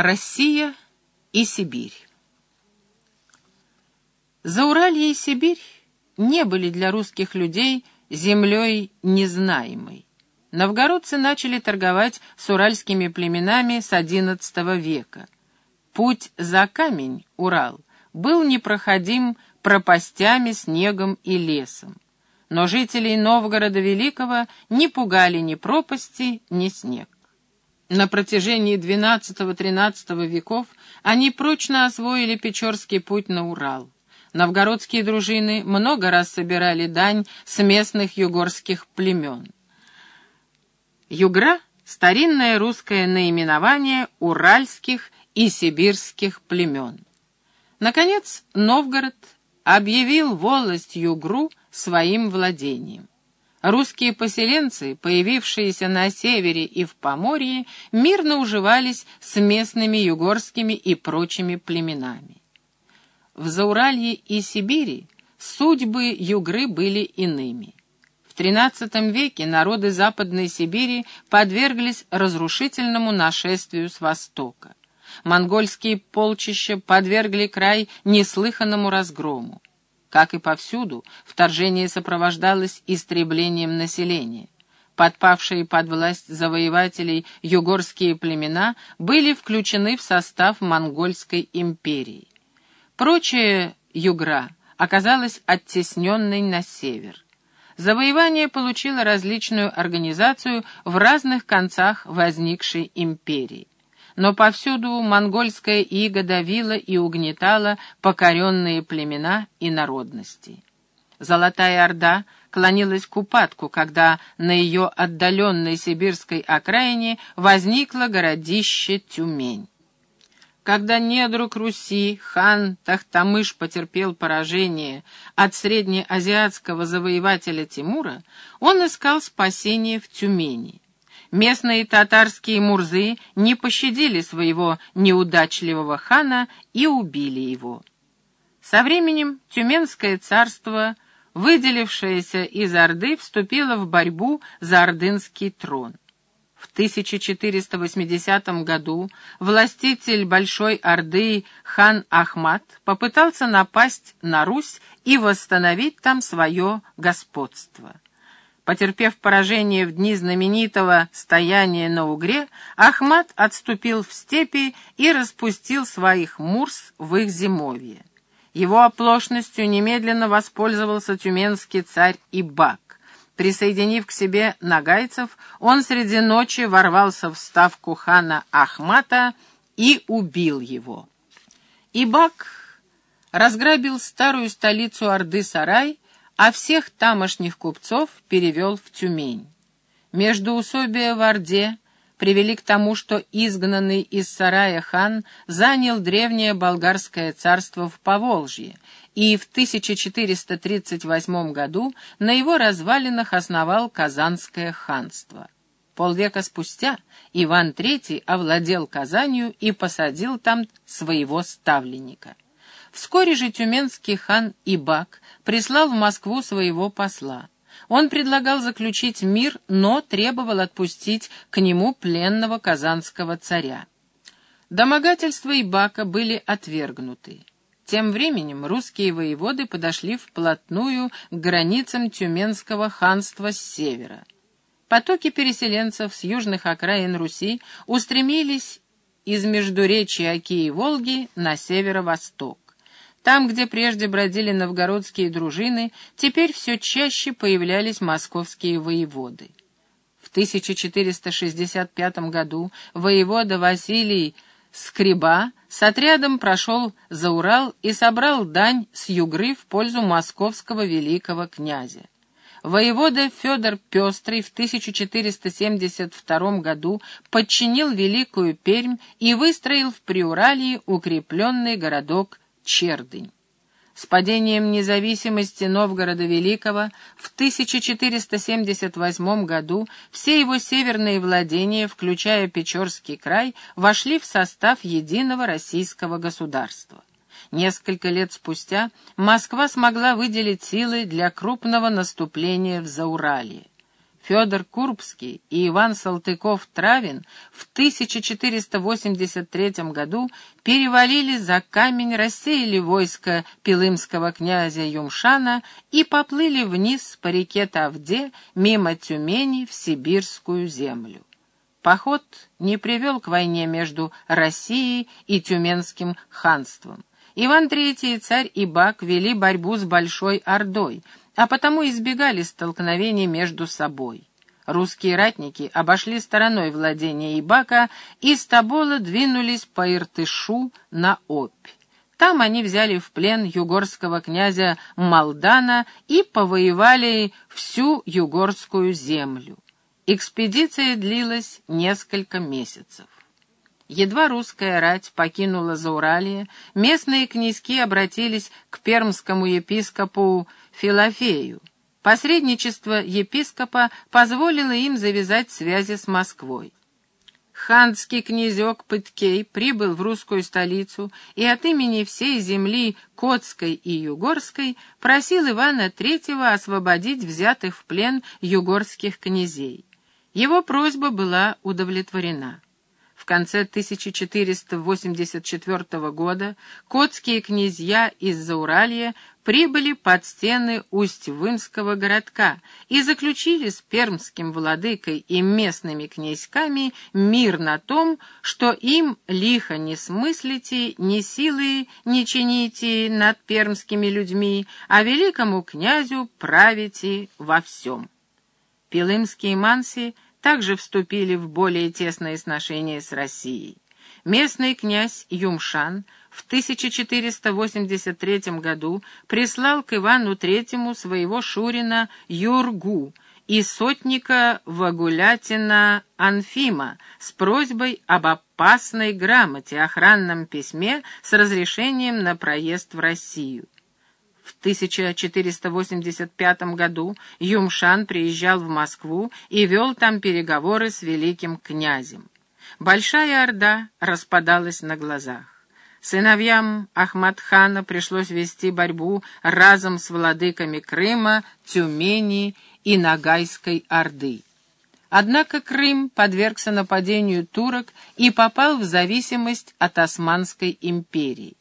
Россия и Сибирь Зауралье и Сибирь не были для русских людей землей незнаемой. Новгородцы начали торговать с уральскими племенами с XI века. Путь за камень, Урал, был непроходим пропастями, снегом и лесом. Но жителей Новгорода Великого не пугали ни пропасти, ни снег. На протяжении XII-XIII веков они прочно освоили Печорский путь на Урал. Новгородские дружины много раз собирали дань с местных югорских племен. Югра — старинное русское наименование уральских и сибирских племен. Наконец, Новгород объявил волость Югру своим владением. Русские поселенцы, появившиеся на севере и в Поморье, мирно уживались с местными югорскими и прочими племенами. В Зауралье и Сибири судьбы югры были иными. В XIII веке народы Западной Сибири подверглись разрушительному нашествию с востока. Монгольские полчища подвергли край неслыханному разгрому. Как и повсюду, вторжение сопровождалось истреблением населения. Подпавшие под власть завоевателей югорские племена были включены в состав Монгольской империи. Прочая югра оказалась оттесненной на север. Завоевание получило различную организацию в разных концах возникшей империи но повсюду монгольская ига давила и угнетала покоренные племена и народности. Золотая Орда клонилась к упадку, когда на ее отдаленной сибирской окраине возникло городище Тюмень. Когда недруг Руси, хан Тахтамыш потерпел поражение от среднеазиатского завоевателя Тимура, он искал спасение в Тюмени. Местные татарские мурзы не пощадили своего неудачливого хана и убили его. Со временем Тюменское царство, выделившееся из Орды, вступило в борьбу за ордынский трон. В 1480 году властитель Большой Орды хан Ахмат попытался напасть на Русь и восстановить там свое господство. Потерпев поражение в дни знаменитого стояния на Угре, Ахмат отступил в степи и распустил своих мурс в их зимовье. Его оплошностью немедленно воспользовался тюменский царь Ибак. Присоединив к себе нагайцев, он среди ночи ворвался в ставку хана Ахмата и убил его. Ибак разграбил старую столицу Орды Сарай а всех тамошних купцов перевел в Тюмень. Междуусобия в Орде привели к тому, что изгнанный из сарая хан занял древнее болгарское царство в Поволжье, и в 1438 году на его развалинах основал Казанское ханство. Полвека спустя Иван III овладел Казанью и посадил там своего ставленника. Вскоре же тюменский хан Ибак прислал в Москву своего посла. Он предлагал заключить мир, но требовал отпустить к нему пленного казанского царя. Домогательства Ибака были отвергнуты. Тем временем русские воеводы подошли вплотную к границам Тюменского ханства с севера. Потоки переселенцев с южных окраин Руси устремились из междуречия Оки и Волги на северо-восток. Там, где прежде бродили новгородские дружины, теперь все чаще появлялись московские воеводы. В 1465 году воевода Василий Скриба с отрядом прошел за Урал и собрал дань с югры в пользу московского великого князя. Воевода Федор Пестрый в 1472 году подчинил Великую Пермь и выстроил в Приуралии укрепленный городок Чердынь. С падением независимости Новгорода Великого в 1478 году все его северные владения, включая Печорский край, вошли в состав единого российского государства. Несколько лет спустя Москва смогла выделить силы для крупного наступления в Зауралье. Федор Курбский и Иван Салтыков-Травин в 1483 году перевалили за камень, рассеяли войско пилымского князя Юмшана и поплыли вниз по реке Тавде мимо Тюмени в сибирскую землю. Поход не привел к войне между Россией и Тюменским ханством. Иван III и царь Ибак вели борьбу с Большой Ордой, а потому избегали столкновений между собой. Русские ратники обошли стороной владения Ибака и с Тобола двинулись по Иртышу на Обь. Там они взяли в плен югорского князя Малдана и повоевали всю югорскую землю. Экспедиция длилась несколько месяцев. Едва русская рать покинула Зауралье, местные князьки обратились к пермскому епископу Филофею. Посредничество епископа позволило им завязать связи с Москвой. Ханский князек Пыткей прибыл в русскую столицу и от имени всей земли Котской и Югорской просил Ивана III освободить взятых в плен югорских князей. Его просьба была удовлетворена конце 1484 года котские князья из Зауралья прибыли под стены Усть-Вымского городка и заключили с пермским владыкой и местными князьками мир на том, что им лихо не смыслите, ни силы не чините над пермскими людьми, а великому князю правите во всем. Пилымские манси — также вступили в более тесные сношения с Россией. Местный князь Юмшан в 1483 году прислал к Ивану III своего шурина Юргу и сотника Вагулятина Анфима с просьбой об опасной грамоте, охранном письме с разрешением на проезд в Россию. В 1485 году Юмшан приезжал в Москву и вел там переговоры с великим князем. Большая Орда распадалась на глазах. Сыновьям Ахмадхана пришлось вести борьбу разом с владыками Крыма, Тюмени и Нагайской Орды. Однако Крым подвергся нападению турок и попал в зависимость от Османской империи.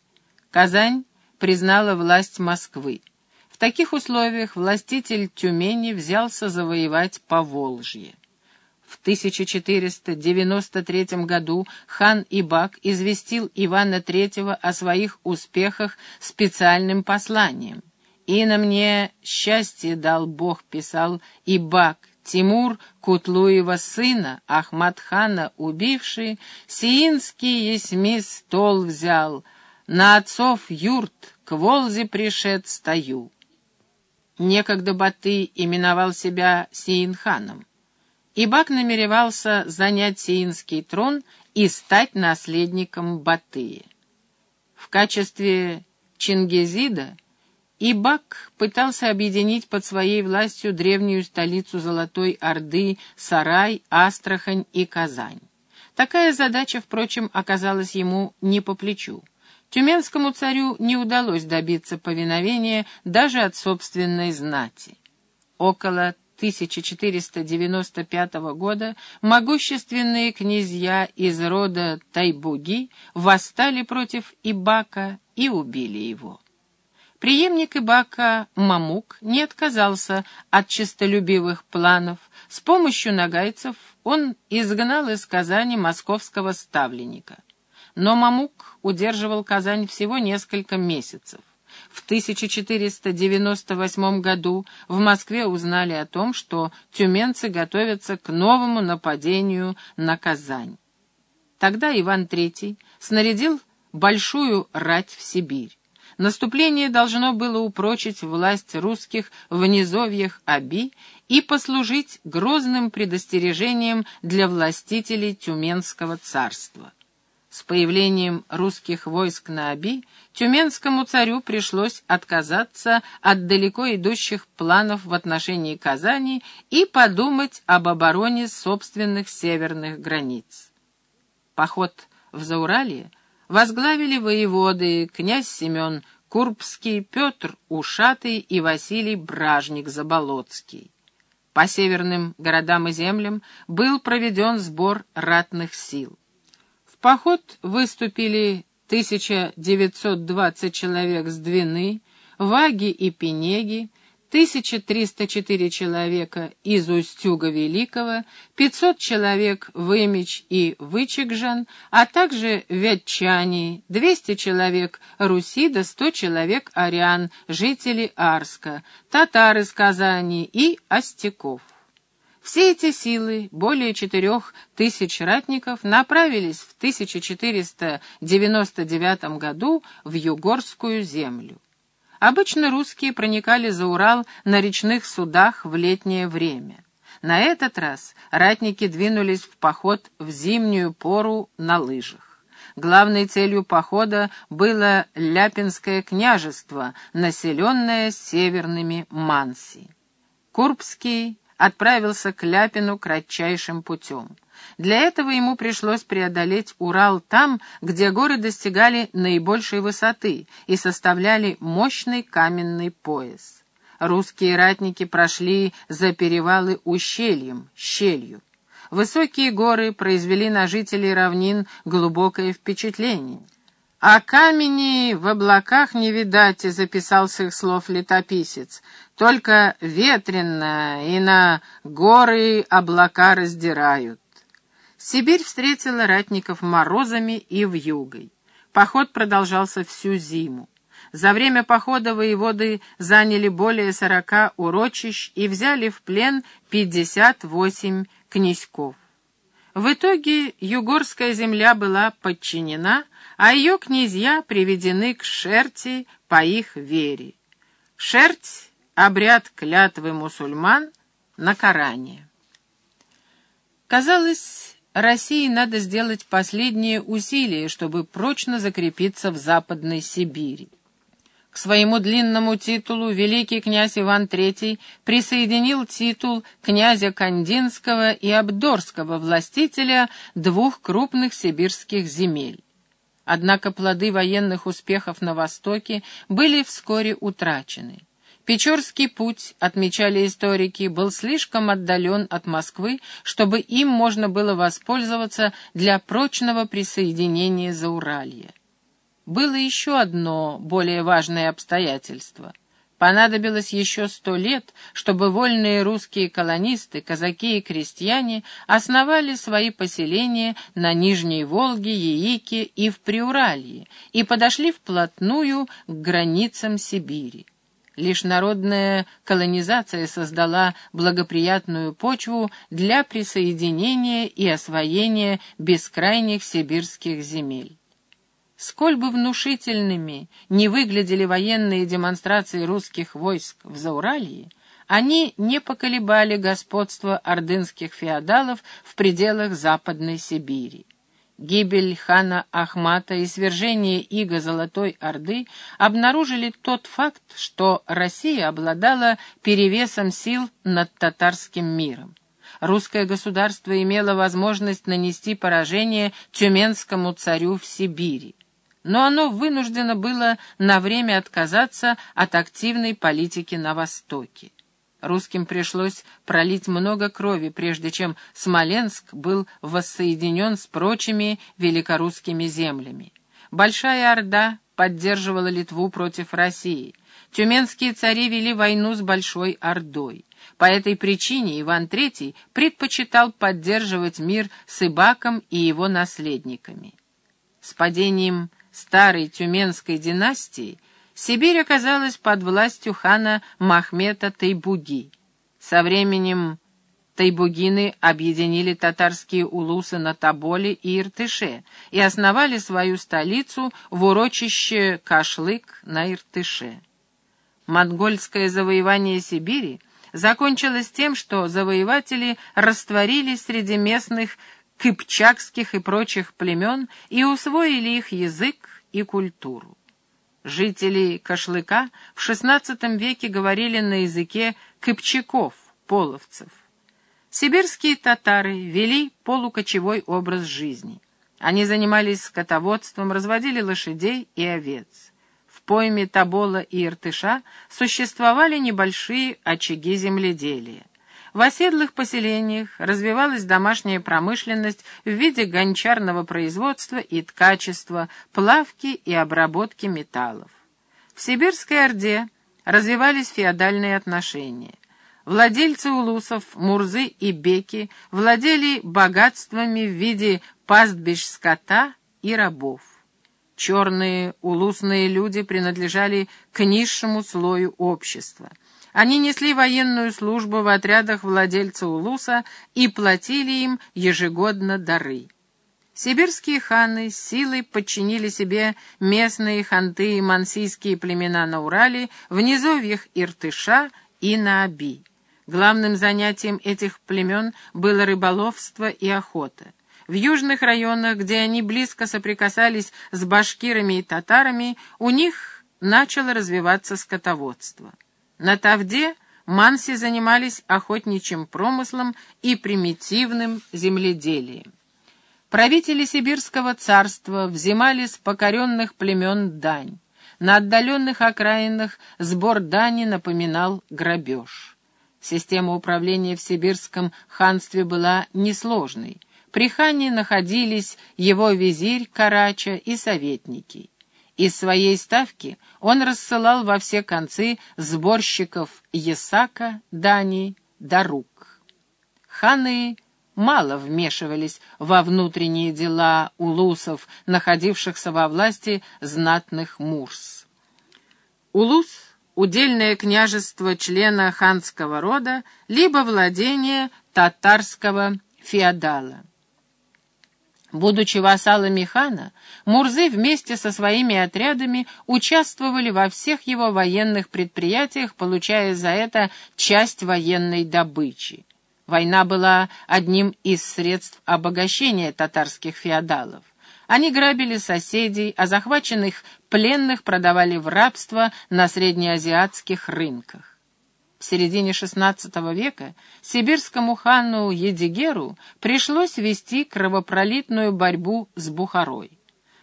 Казань признала власть Москвы. В таких условиях властитель Тюмени взялся завоевать Поволжье. В 1493 году хан Ибак известил Ивана III о своих успехах специальным посланием. «И на мне счастье дал Бог», — писал Ибак, Тимур, Кутлуева сына, Ахмадхана убивший, Сиинский есми стол взял — на отцов юрт к Волзе пришед стою. Некогда Баты именовал себя Сиинханом. Ибак намеревался занять сиинский трон и стать наследником Батыя. В качестве Чингизида Ибак пытался объединить под своей властью древнюю столицу Золотой Орды Сарай, Астрахань и Казань. Такая задача, впрочем, оказалась ему не по плечу. Тюменскому царю не удалось добиться повиновения даже от собственной знати. Около 1495 года могущественные князья из рода Тайбуги восстали против Ибака и убили его. Приемник Ибака Мамук не отказался от честолюбивых планов. С помощью нагайцев он изгнал из Казани московского ставленника. Но Мамук удерживал Казань всего несколько месяцев. В 1498 году в Москве узнали о том, что тюменцы готовятся к новому нападению на Казань. Тогда Иван III снарядил большую рать в Сибирь. Наступление должно было упрочить власть русских в низовьях Аби и послужить грозным предостережением для властителей Тюменского царства. С появлением русских войск на Оби тюменскому царю пришлось отказаться от далеко идущих планов в отношении Казани и подумать об обороне собственных северных границ. Поход в Зауралье возглавили воеводы князь Семен Курбский, Петр Ушатый и Василий Бражник-Заболоцкий. По северным городам и землям был проведен сбор ратных сил. Поход выступили 1920 человек с Двины, Ваги и Пенеги, 1304 человека из Устюга Великого, 500 человек Вымич и Вычегжан, а также Ветчане, 200 человек Руси да 100 человек Ариан, жители Арска, татары из Казани и Остяков. Все эти силы, более четырех тысяч ратников, направились в 1499 году в Югорскую землю. Обычно русские проникали за Урал на речных судах в летнее время. На этот раз ратники двинулись в поход в зимнюю пору на лыжах. Главной целью похода было Ляпинское княжество, населенное северными манси. Курбский отправился к Ляпину кратчайшим путем. Для этого ему пришлось преодолеть Урал там, где горы достигали наибольшей высоты и составляли мощный каменный пояс. Русские ратники прошли за перевалы ущельем, щелью. Высокие горы произвели на жителей равнин глубокое впечатление. «А камени в облаках не видать», — записал с их слов летописец. «Только ветрено, и на горы облака раздирают». Сибирь встретила ратников морозами и вьюгой. Поход продолжался всю зиму. За время похода воеводы заняли более сорока урочищ и взяли в плен пятьдесят восемь князьков. В итоге югорская земля была подчинена, а ее князья приведены к шерти по их вере. Шерть — обряд клятвы мусульман на Коране. Казалось, России надо сделать последние усилия, чтобы прочно закрепиться в Западной Сибири. К своему длинному титулу великий князь Иван III присоединил титул князя Кандинского и Абдорского властителя двух крупных сибирских земель. Однако плоды военных успехов на Востоке были вскоре утрачены. Печорский путь, отмечали историки, был слишком отдален от Москвы, чтобы им можно было воспользоваться для прочного присоединения Зауралья. Было еще одно более важное обстоятельство. Понадобилось еще сто лет, чтобы вольные русские колонисты, казаки и крестьяне основали свои поселения на Нижней Волге, Яике и в Приуралье и подошли вплотную к границам Сибири. Лишь народная колонизация создала благоприятную почву для присоединения и освоения бескрайних сибирских земель. Сколь бы внушительными не выглядели военные демонстрации русских войск в Зауралье, они не поколебали господство ордынских феодалов в пределах Западной Сибири. Гибель хана Ахмата и свержение иго Золотой Орды обнаружили тот факт, что Россия обладала перевесом сил над татарским миром. Русское государство имело возможность нанести поражение тюменскому царю в Сибири но оно вынуждено было на время отказаться от активной политики на Востоке. Русским пришлось пролить много крови, прежде чем Смоленск был воссоединен с прочими великорусскими землями. Большая Орда поддерживала Литву против России. Тюменские цари вели войну с Большой Ордой. По этой причине Иван III предпочитал поддерживать мир с Ибаком и его наследниками. С падением старой тюменской династии Сибирь оказалась под властью хана Махмета Тайбуги. Со временем Тайбугины объединили татарские улусы на Тоболе и Иртыше и основали свою столицу в урочище Кашлык на Иртыше. Монгольское завоевание Сибири закончилось тем, что завоеватели растворились среди местных кыпчакских и прочих племен и усвоили их язык и культуру. Жители Кашлыка в XVI веке говорили на языке кыпчаков, половцев. Сибирские татары вели полукочевой образ жизни. Они занимались скотоводством, разводили лошадей и овец. В пойме Табола и Иртыша существовали небольшие очаги земледелия. В оседлых поселениях развивалась домашняя промышленность в виде гончарного производства и ткачества, плавки и обработки металлов. В Сибирской Орде развивались феодальные отношения. Владельцы улусов, мурзы и беки владели богатствами в виде пастбищ скота и рабов. Черные улусные люди принадлежали к низшему слою общества. Они несли военную службу в отрядах владельца улуса и платили им ежегодно дары. Сибирские ханы силой подчинили себе местные ханты и мансийские племена на Урале, в низовьях Иртыша и на Аби. Главным занятием этих племен было рыболовство и охота. В южных районах, где они близко соприкасались с башкирами и татарами, у них начало развиваться скотоводство. На Тавде манси занимались охотничьим промыслом и примитивным земледелием. Правители Сибирского царства взимали с покоренных племен дань. На отдаленных окраинах сбор дани напоминал грабеж. Система управления в Сибирском ханстве была несложной. При хане находились его визирь Карача и советники. Из своей ставки он рассылал во все концы сборщиков Есака, Дани, Дарук. Ханы мало вмешивались во внутренние дела улусов, находившихся во власти знатных мурс. Улус — удельное княжество члена ханского рода, либо владение татарского феодала. Будучи вассалами хана, Мурзы вместе со своими отрядами участвовали во всех его военных предприятиях, получая за это часть военной добычи. Война была одним из средств обогащения татарских феодалов. Они грабили соседей, а захваченных пленных продавали в рабство на среднеазиатских рынках. В середине XVI века сибирскому хану Едигеру пришлось вести кровопролитную борьбу с Бухарой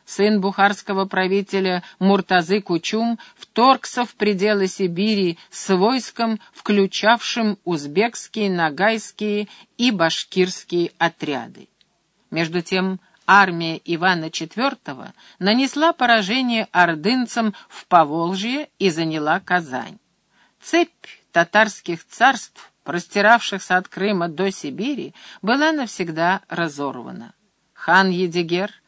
сын бухарского правителя Муртазы Кучум, вторгся в пределы Сибири с войском, включавшим узбекские, нагайские и башкирские отряды. Между тем, армия Ивана IV нанесла поражение ордынцам в Поволжье и заняла Казань. Цепь татарских царств, простиравшихся от Крыма до Сибири, была навсегда разорвана. Хан Едигер —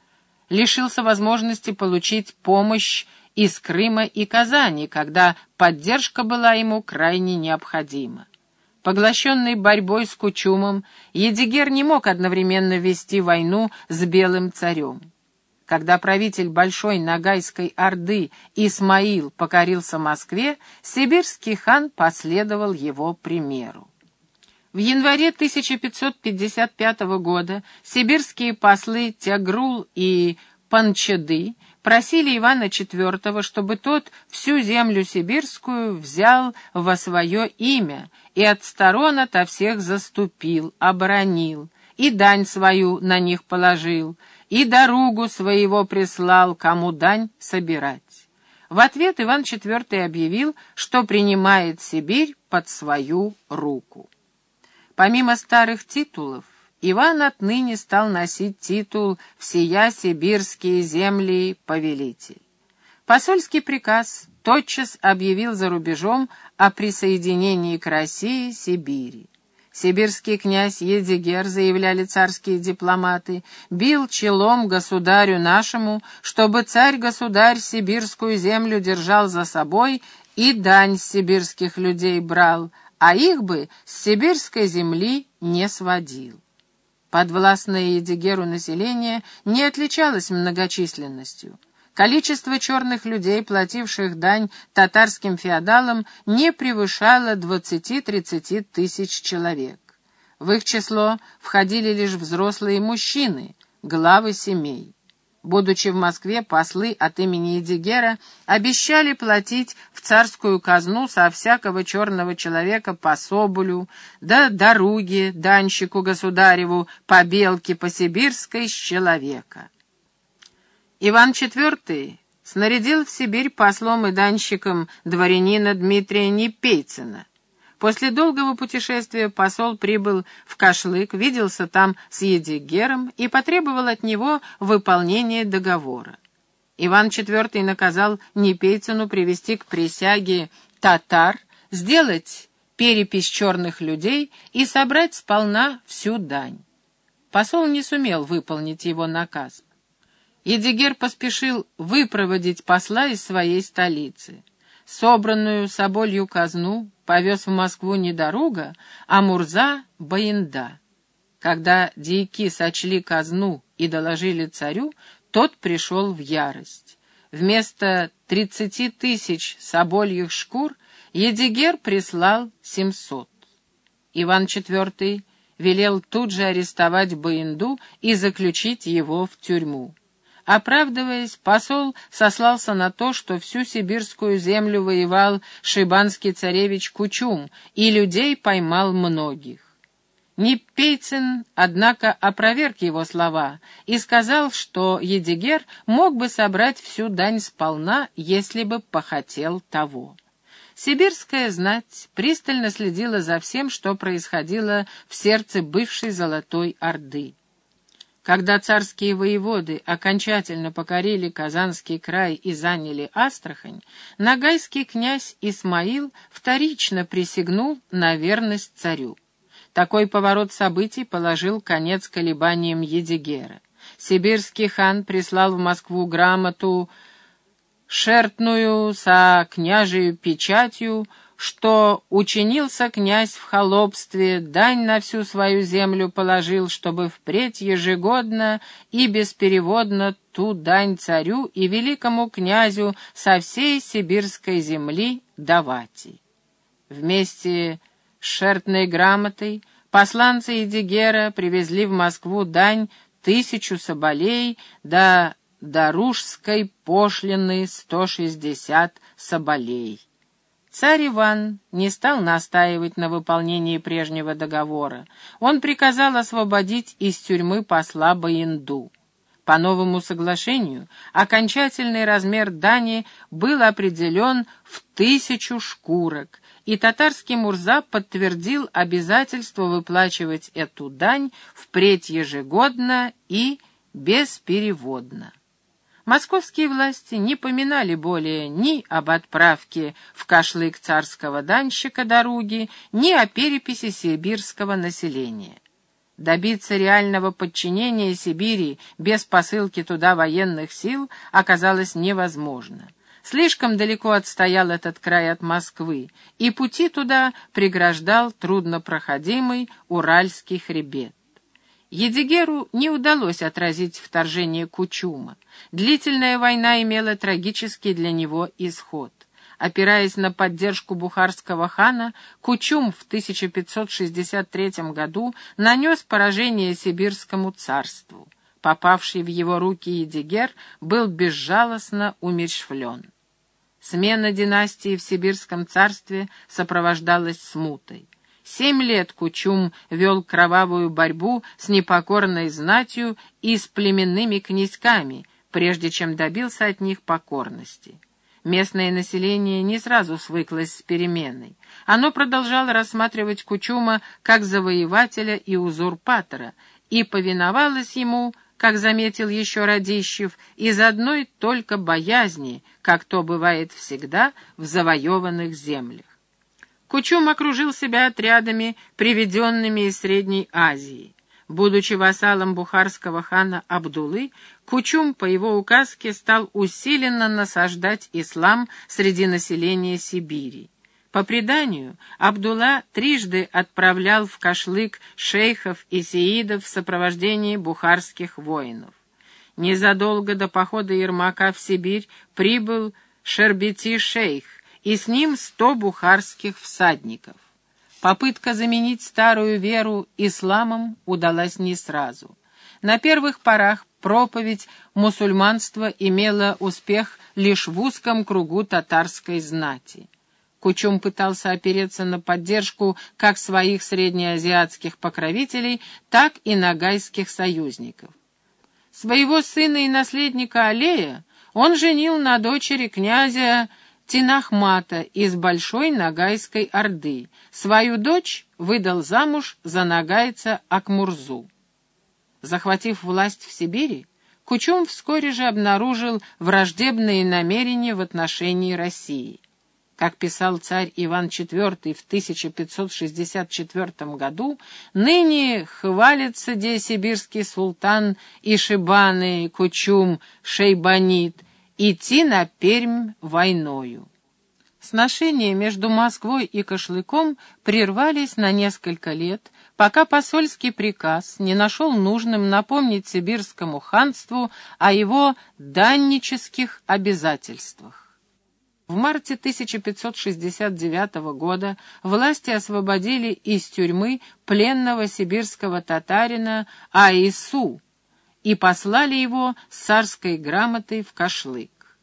лишился возможности получить помощь из Крыма и Казани, когда поддержка была ему крайне необходима. Поглощенный борьбой с Кучумом, Едигер не мог одновременно вести войну с Белым царем. Когда правитель Большой Ногайской Орды Исмаил покорился Москве, сибирский хан последовал его примеру. В январе 1555 года сибирские послы Тягрул и Панчады просили Ивана IV, чтобы тот всю землю сибирскую взял во свое имя и от сторон ото всех заступил, оборонил, и дань свою на них положил, и дорогу своего прислал, кому дань собирать. В ответ Иван IV объявил, что принимает Сибирь под свою руку. Помимо старых титулов, Иван отныне стал носить титул «Всея сибирские земли повелитель». Посольский приказ тотчас объявил за рубежом о присоединении к России Сибири. Сибирский князь Едигер, заявляли царские дипломаты, бил челом государю нашему, чтобы царь-государь сибирскую землю держал за собой и дань сибирских людей брал, а их бы с сибирской земли не сводил. Подвластное Едигеру население не отличалось многочисленностью. Количество черных людей, плативших дань татарским феодалам, не превышало 20-30 тысяч человек. В их число входили лишь взрослые мужчины, главы семей. Будучи в Москве, послы от имени Эдигера обещали платить в царскую казну со всякого черного человека по соболю, да дороги данщику государеву, по белке по сибирской с человека. Иван IV снарядил в Сибирь послом и данщиком дворянина Дмитрия Непейцина. После долгого путешествия посол прибыл в Кашлык, виделся там с Едигером и потребовал от него выполнения договора. Иван IV наказал Непейцину привести к присяге татар, сделать перепись черных людей и собрать сполна всю дань. Посол не сумел выполнить его наказ. Едигер поспешил выпроводить посла из своей столицы. Собранную соболью казну повез в Москву не дорога, а Мурза Баинда. Когда дьяки сочли казну и доложили царю, тот пришел в ярость. Вместо тридцати тысяч собольих шкур Едигер прислал семьсот. Иван IV велел тут же арестовать Баинду и заключить его в тюрьму. Оправдываясь, посол сослался на то, что всю сибирскую землю воевал шибанский царевич Кучум и людей поймал многих. Непейцин, однако, опроверг его слова и сказал, что Едигер мог бы собрать всю дань сполна, если бы похотел того. Сибирская знать пристально следила за всем, что происходило в сердце бывшей Золотой Орды. Когда царские воеводы окончательно покорили Казанский край и заняли Астрахань, нагайский князь Исмаил вторично присягнул на верность царю. Такой поворот событий положил конец колебаниям Едигера. Сибирский хан прислал в Москву грамоту шертную со княжею печатью, что учинился князь в холопстве, дань на всю свою землю положил, чтобы впредь ежегодно и беспереводно ту дань царю и великому князю со всей сибирской земли давать. Вместе с шертной грамотой посланцы Едигера привезли в Москву дань тысячу соболей до Даружской пошлины сто шестьдесят соболей. Царь Иван не стал настаивать на выполнении прежнего договора. Он приказал освободить из тюрьмы посла Баинду. По новому соглашению окончательный размер дани был определен в тысячу шкурок, и татарский Мурза подтвердил обязательство выплачивать эту дань впредь ежегодно и беспереводно. Московские власти не поминали более ни об отправке в кашлык царского данщика дороги, ни о переписи сибирского населения. Добиться реального подчинения Сибири без посылки туда военных сил оказалось невозможно. Слишком далеко отстоял этот край от Москвы, и пути туда преграждал труднопроходимый Уральский хребет. Едигеру не удалось отразить вторжение Кучума. Длительная война имела трагический для него исход. Опираясь на поддержку бухарского хана, Кучум в 1563 году нанес поражение Сибирскому царству. Попавший в его руки Едигер был безжалостно умерщвлен. Смена династии в Сибирском царстве сопровождалась смутой. Семь лет Кучум вел кровавую борьбу с непокорной знатью и с племенными князьками, прежде чем добился от них покорности. Местное население не сразу свыклось с переменой. Оно продолжало рассматривать Кучума как завоевателя и узурпатора и повиновалось ему, как заметил еще Радищев, из одной только боязни, как то бывает всегда в завоеванных землях. Кучум окружил себя отрядами, приведенными из Средней Азии. Будучи вассалом бухарского хана Абдулы, Кучум по его указке стал усиленно насаждать ислам среди населения Сибири. По преданию, Абдулла трижды отправлял в Кашлык шейхов и сеидов в сопровождении бухарских воинов. Незадолго до похода Ермака в Сибирь прибыл Шербети шейх, и с ним сто бухарских всадников. Попытка заменить старую веру исламом удалась не сразу. На первых порах проповедь мусульманства имела успех лишь в узком кругу татарской знати. Кучум пытался опереться на поддержку как своих среднеазиатских покровителей, так и нагайских союзников. Своего сына и наследника Алея он женил на дочери князя Тинахмата из Большой Нагайской Орды. Свою дочь выдал замуж за нагайца Акмурзу. Захватив власть в Сибири, Кучум вскоре же обнаружил враждебные намерения в отношении России. Как писал царь Иван IV в 1564 году, ныне хвалится де сибирский султан Ишибаны Кучум Шейбанит идти на Пермь войною. Сношения между Москвой и Кошлыком прервались на несколько лет, пока посольский приказ не нашел нужным напомнить сибирскому ханству о его даннических обязательствах. В марте 1569 года власти освободили из тюрьмы пленного сибирского татарина Аису и послали его с царской грамотой в Кашлык.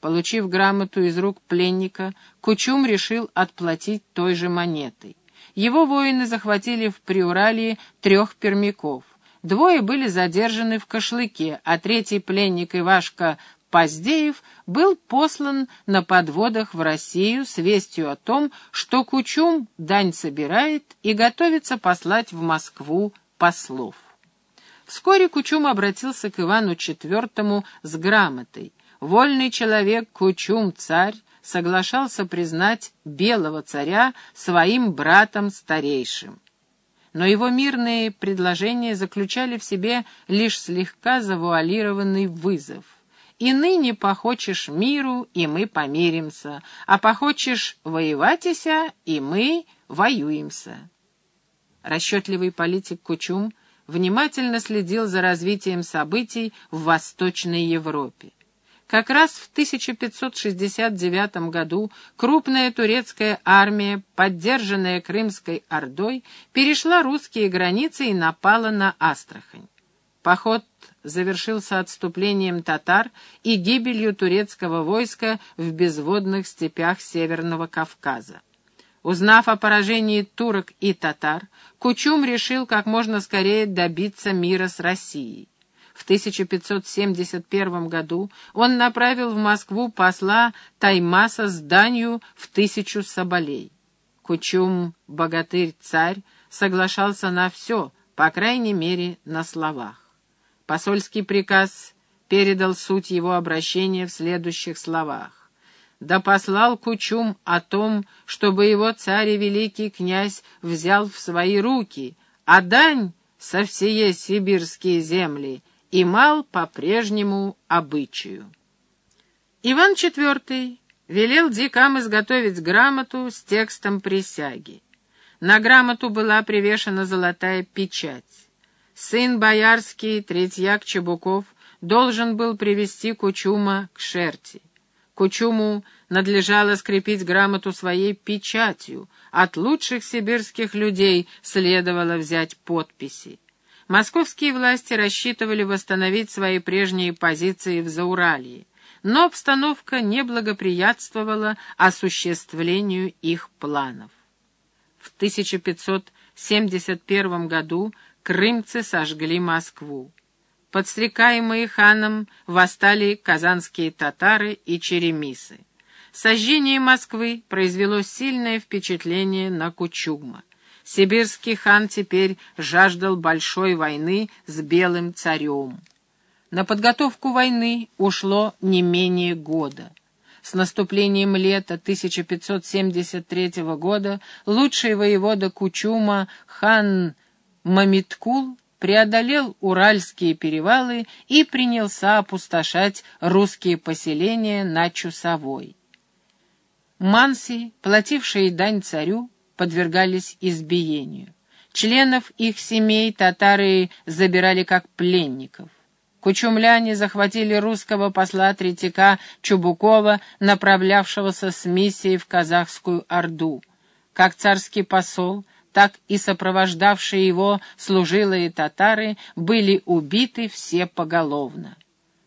Получив грамоту из рук пленника, Кучум решил отплатить той же монетой. Его воины захватили в Приуралии трех пермяков. Двое были задержаны в Кашлыке, а третий пленник Ивашка Поздеев был послан на подводах в Россию с вестью о том, что Кучум дань собирает и готовится послать в Москву послов. Вскоре Кучум обратился к Ивану IV с грамотой. Вольный человек Кучум-царь соглашался признать белого царя своим братом старейшим. Но его мирные предложения заключали в себе лишь слегка завуалированный вызов — и ныне похочешь миру, и мы помиримся, а похочешь воеватися, и мы воюемся. Расчетливый политик Кучум внимательно следил за развитием событий в Восточной Европе. Как раз в 1569 году крупная турецкая армия, поддержанная Крымской Ордой, перешла русские границы и напала на Астрахань. Поход завершился отступлением татар и гибелью турецкого войска в безводных степях Северного Кавказа. Узнав о поражении турок и татар, Кучум решил как можно скорее добиться мира с Россией. В 1571 году он направил в Москву посла Таймаса с данью в тысячу соболей. Кучум, богатырь-царь, соглашался на все, по крайней мере, на словах. Посольский приказ передал суть его обращения в следующих словах. «Да послал Кучум о том, чтобы его царь и великий князь взял в свои руки, а дань со всее сибирские земли и мал по-прежнему обычаю». Иван IV велел дикам изготовить грамоту с текстом присяги. На грамоту была привешена золотая печать. Сын боярский, Третьяк Чебуков, должен был привести Кучума к Шерти. Кучуму надлежало скрепить грамоту своей печатью. От лучших сибирских людей следовало взять подписи. Московские власти рассчитывали восстановить свои прежние позиции в Зауралье, но обстановка не благоприятствовала осуществлению их планов. В 1571 году крымцы сожгли Москву. Подстрекаемые ханом восстали казанские татары и черемисы. Сожжение Москвы произвело сильное впечатление на Кучума. Сибирский хан теперь жаждал большой войны с белым царем. На подготовку войны ушло не менее года. С наступлением лета 1573 года лучший воевода Кучума хан Мамиткул преодолел Уральские перевалы и принялся опустошать русские поселения на Чусовой. Манси, платившие дань царю, подвергались избиению. Членов их семей татары забирали как пленников. Кучумляне захватили русского посла Третьяка Чубукова, направлявшегося с миссией в Казахскую Орду. Как царский посол, так и сопровождавшие его служилые татары были убиты все поголовно.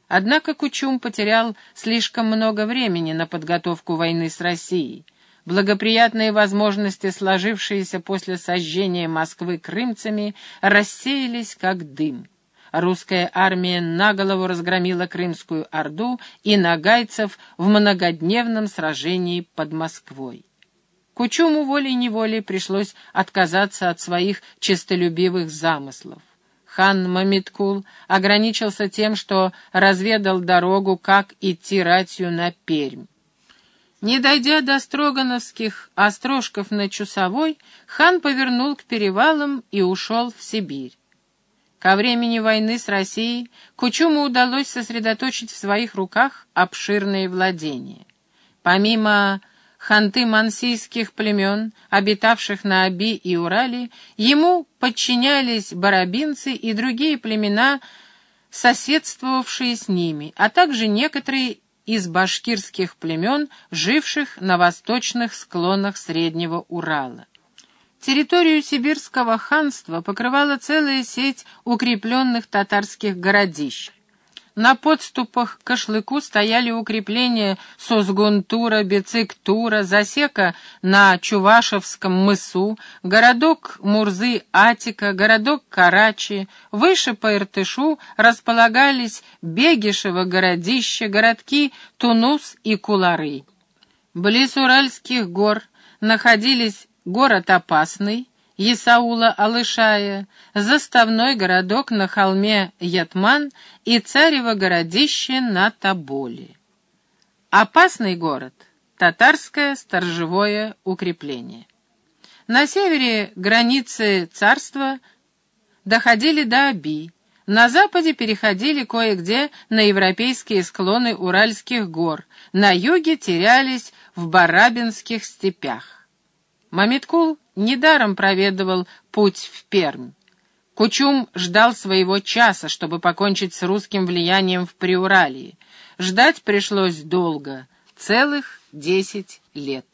Однако Кучум потерял слишком много времени на подготовку войны с Россией. Благоприятные возможности, сложившиеся после сожжения Москвы крымцами, рассеялись как дым. русская армия наголову разгромила Крымскую Орду и нагайцев в многодневном сражении под Москвой. Кучуму волей-неволей пришлось отказаться от своих честолюбивых замыслов. Хан Мамиткул ограничился тем, что разведал дорогу, как идти ратью на Пермь. Не дойдя до Строгановских острожков на Чусовой, хан повернул к перевалам и ушел в Сибирь. Ко времени войны с Россией Кучуму удалось сосредоточить в своих руках обширные владения. Помимо ханты-мансийских племен, обитавших на Аби и Урале, ему подчинялись барабинцы и другие племена, соседствовавшие с ними, а также некоторые из башкирских племен, живших на восточных склонах Среднего Урала. Территорию сибирского ханства покрывала целая сеть укрепленных татарских городищ. На подступах к Кашлыку стояли укрепления Созгунтура, Бециктура, засека на Чувашевском мысу, городок Мурзы-Атика, городок Карачи. Выше по Иртышу располагались Бегишево городище, городки Тунус и Кулары. Близ Уральских гор находились город Опасный, Исаула Алышая, заставной городок на холме Ятман и царево городище на Тоболе. Опасный город — татарское сторожевое укрепление. На севере границы царства доходили до Аби, на западе переходили кое-где на европейские склоны Уральских гор, на юге терялись в Барабинских степях. Мамиткул недаром проведывал путь в Пермь. Кучум ждал своего часа, чтобы покончить с русским влиянием в Приуралии. Ждать пришлось долго, целых десять лет.